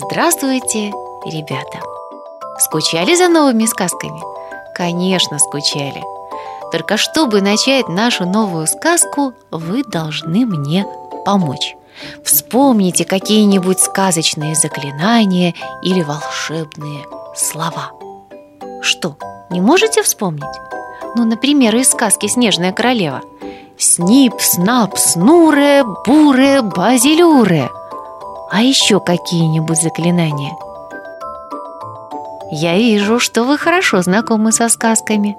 Здравствуйте, ребята! Скучали за новыми сказками? Конечно, скучали. Только чтобы начать нашу новую сказку, вы должны мне помочь. Вспомните какие-нибудь сказочные заклинания или волшебные слова. Что, не можете вспомнить? Ну, например, из сказки «Снежная королева» Снип, снап, снуре, буре, базилюре А еще какие-нибудь заклинания? Я вижу, что вы хорошо знакомы со сказками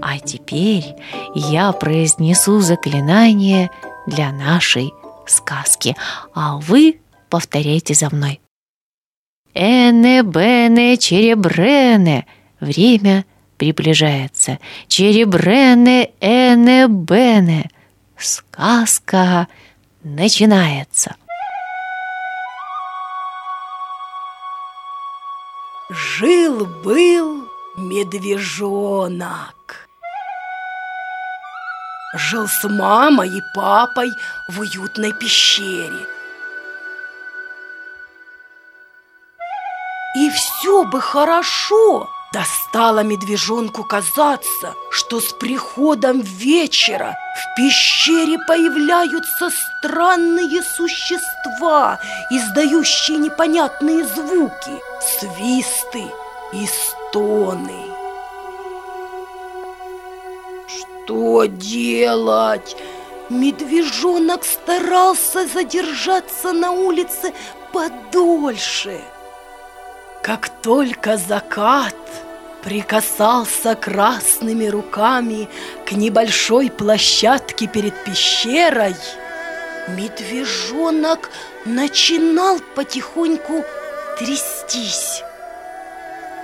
А теперь я произнесу заклинание для нашей сказки А вы повторяйте за мной Эне, бене, черебрене Время приближается. Черебрене, эне, бене. Сказка начинается. Жил-был медвежонок. Жил с мамой и папой в уютной пещере. И все бы хорошо, Достало медвежонку казаться, что с приходом вечера в пещере появляются странные существа, издающие непонятные звуки, свисты и стоны. Что делать? Медвежонок старался задержаться на улице подольше. Как только закат прикасался красными руками к небольшой площадке перед пещерой, медвежонок начинал потихоньку трястись.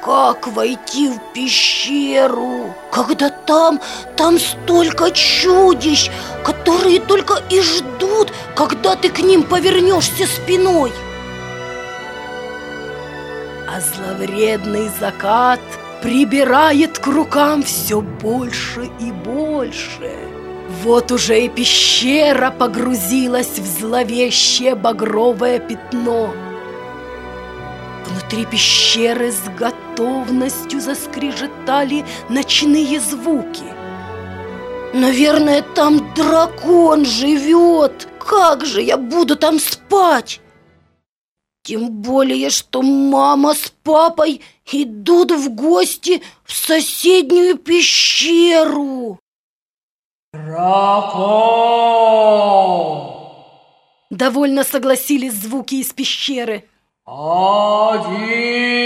Как войти в пещеру, когда там, там столько чудищ, которые только и ждут, когда ты к ним повернешься спиной? Зловредный закат – прибирает к рукам все больше и больше. Вот уже и пещера погрузилась в зловещее багровое пятно. Внутри пещеры с готовностью заскрежетали ночные звуки. Наверное, там дракон живет. Как же я буду там спать? Тем более, что мама с папой идут в гости в соседнюю пещеру. Дракон! Довольно согласились звуки из пещеры. Один!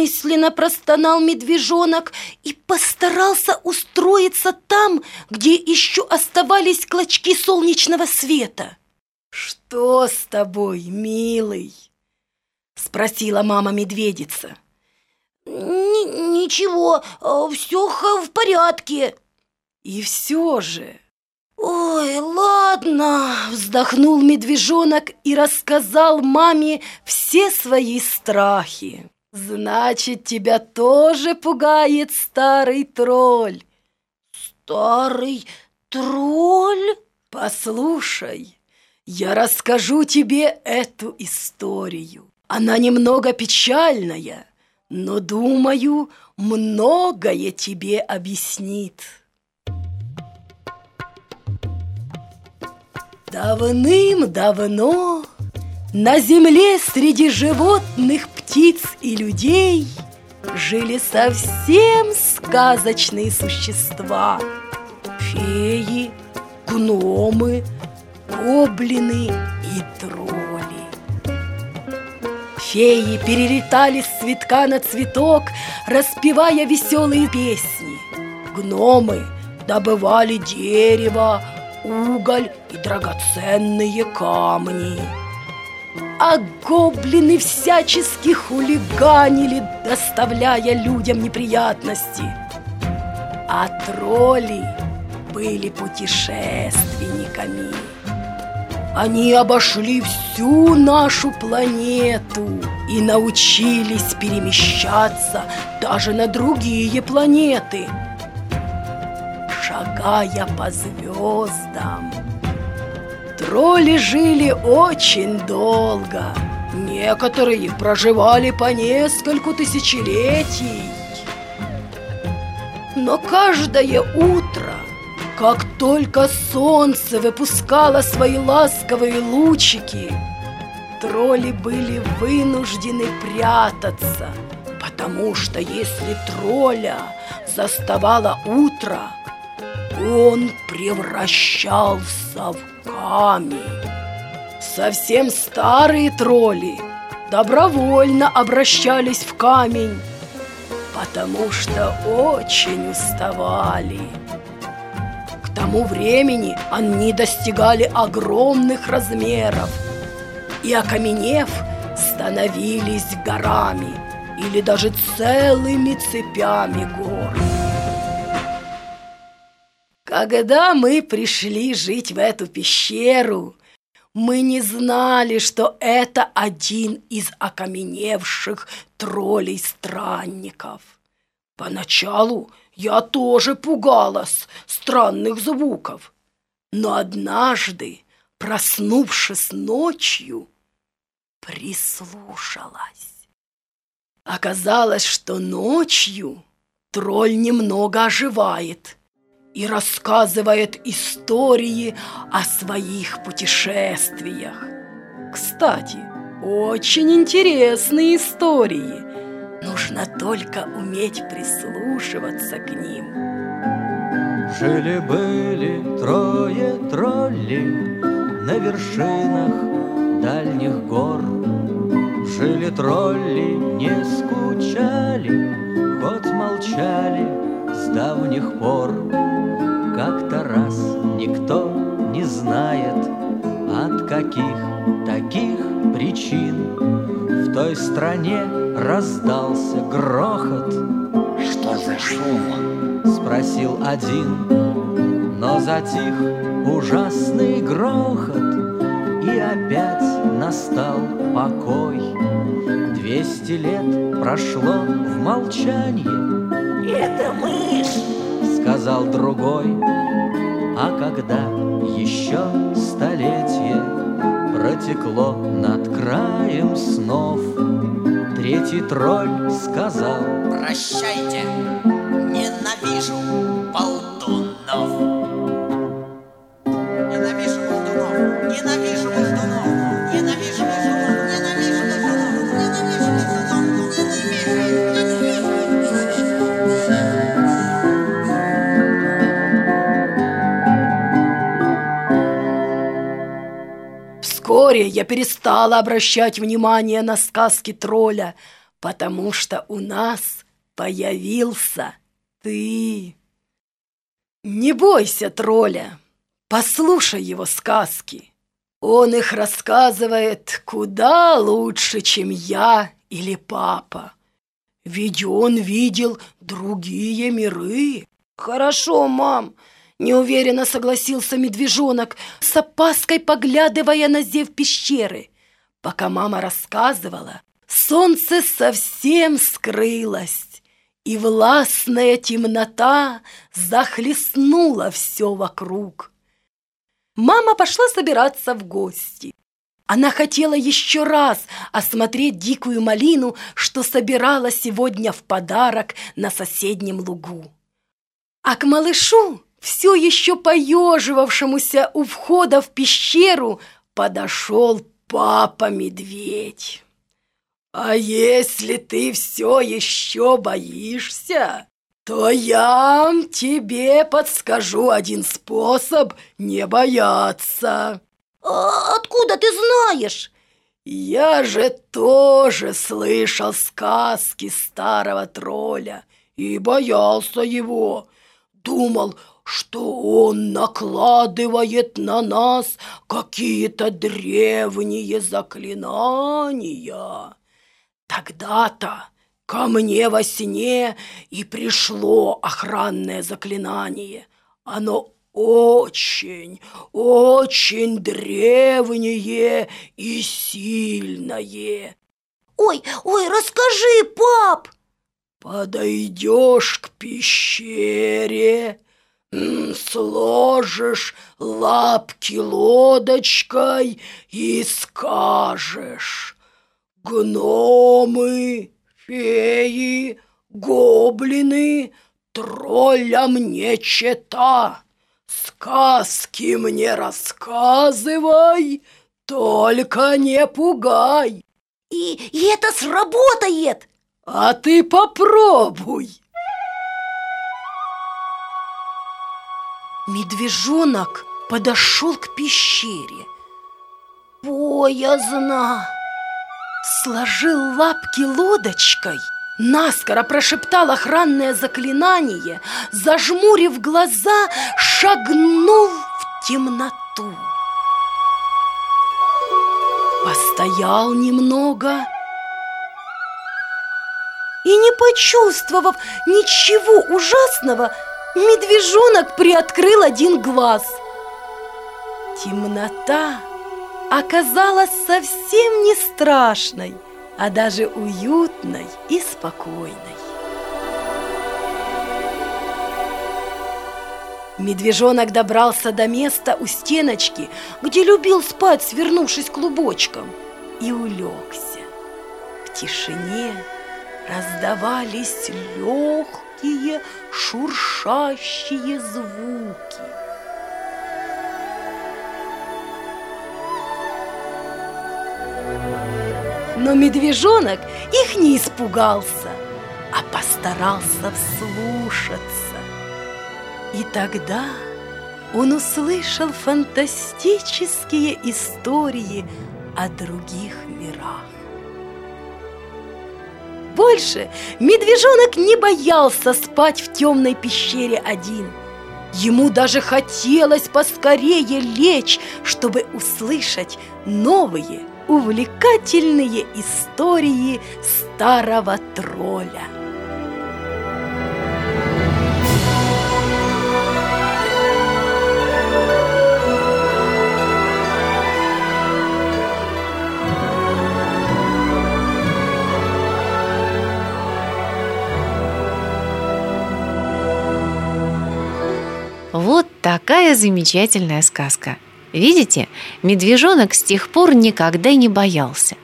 Мысленно простонал медвежонок и постарался устроиться там, где еще оставались клочки солнечного света. «Что с тобой, милый?» — спросила мама-медведица. «Ничего, все в порядке». «И все же...» «Ой, ладно!» – вздохнул медвежонок и рассказал маме все свои страхи. Значит, тебя тоже пугает старый тролль. Старый тролль? Послушай, я расскажу тебе эту историю. Она немного печальная, но, думаю, многое тебе объяснит. Давным-давно на земле среди животных, птиц и людей Жили совсем сказочные существа. Феи, гномы, гоблины и тролли. Феи перелетали с цветка на цветок, распевая веселые песни. Гномы добывали дерево, уголь и драгоценные камни а гоблины всячески хулиганили, доставляя людям неприятности. А тролли были путешественниками. Они обошли всю нашу планету и научились перемещаться даже на другие планеты, шагая по звездам Тролли жили очень долго. Некоторые проживали по нескольку тысячелетий. Но каждое утро, как только солнце выпускало свои ласковые лучики, тролли были вынуждены прятаться, потому что если тролля заставало утро, он превращался в камень. Совсем старые тролли добровольно обращались в камень, потому что очень уставали. К тому времени они достигали огромных размеров и, окаменев, становились горами или даже целыми цепями гор. Когда мы пришли жить в эту пещеру, мы не знали, что это один из окаменевших троллей-странников. Поначалу я тоже пугалась странных звуков, но однажды, проснувшись ночью, прислушалась. Оказалось, что ночью тролль немного оживает – и рассказывает истории о своих путешествиях. Кстати, очень интересные истории. Нужно только уметь прислушиваться к ним. Жили-были трое троллей на вершинах дальних гор. Жили тролли, не скучали, хоть молчали с давних пор. Никто не знает, от каких таких причин В той стране раздался грохот. Что за шум? Спросил один, но затих ужасный грохот, И опять настал покой. Двести лет прошло в молчании. Это мышь! сказал другой. А когда еще столетие протекло над краем снов, Третий тролль сказал Прощайте, ненавижу перестала обращать внимание на сказки тролля, потому что у нас появился ты. Не бойся тролля, послушай его сказки. Он их рассказывает куда лучше, чем я или папа. Ведь он видел другие миры. Хорошо, мам, Неуверенно согласился медвежонок, с опаской поглядывая на зев пещеры. Пока мама рассказывала, солнце совсем скрылось, и властная темнота захлестнула все вокруг. Мама пошла собираться в гости. Она хотела еще раз осмотреть дикую малину, что собирала сегодня в подарок на соседнем лугу. А к малышу все еще поеживавшемуся у входа в пещеру, подошел папа-медведь. «А если ты все еще боишься, то я тебе подскажу один способ не бояться». А откуда ты знаешь? Я же тоже слышал сказки старого тролля и боялся его. Думал, что он накладывает на нас какие-то древние заклинания. Тогда-то ко мне во сне и пришло охранное заклинание. Оно очень, очень древнее и сильное. Ой, ой, расскажи, пап! Подойдешь к пещере, сложишь лапки лодочкой и скажешь Гномы, феи, гоблины, троллям не чета. Сказки мне рассказывай, только не пугай. И, и это сработает! А ты попробуй. Медвежонок подошел к пещере. Боязно! Сложил лапки лодочкой, наскоро прошептал охранное заклинание, зажмурив глаза, шагнул в темноту. Постоял немного и, не почувствовав ничего ужасного, медвежонок приоткрыл один глаз. Темнота оказалась совсем не страшной, а даже уютной и спокойной. Медвежонок добрался до места у стеночки, где любил спать, свернувшись клубочком, и улегся. В тишине раздавались легкие шуршащие звуки. Но медвежонок их не испугался, а постарался вслушаться. И тогда он услышал фантастические истории о других мирах. Больше медвежонок не боялся спать в темной пещере один. Ему даже хотелось поскорее лечь, чтобы услышать новые увлекательные истории старого тролля. Такая замечательная сказка. Видите, медвежонок с тех пор никогда не боялся.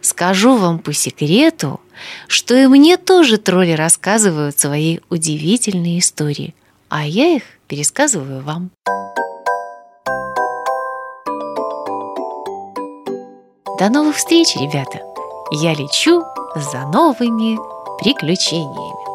Скажу вам по секрету, что и мне тоже тролли рассказывают свои удивительные истории, а я их пересказываю вам. До новых встреч, ребята! Я лечу за новыми приключениями.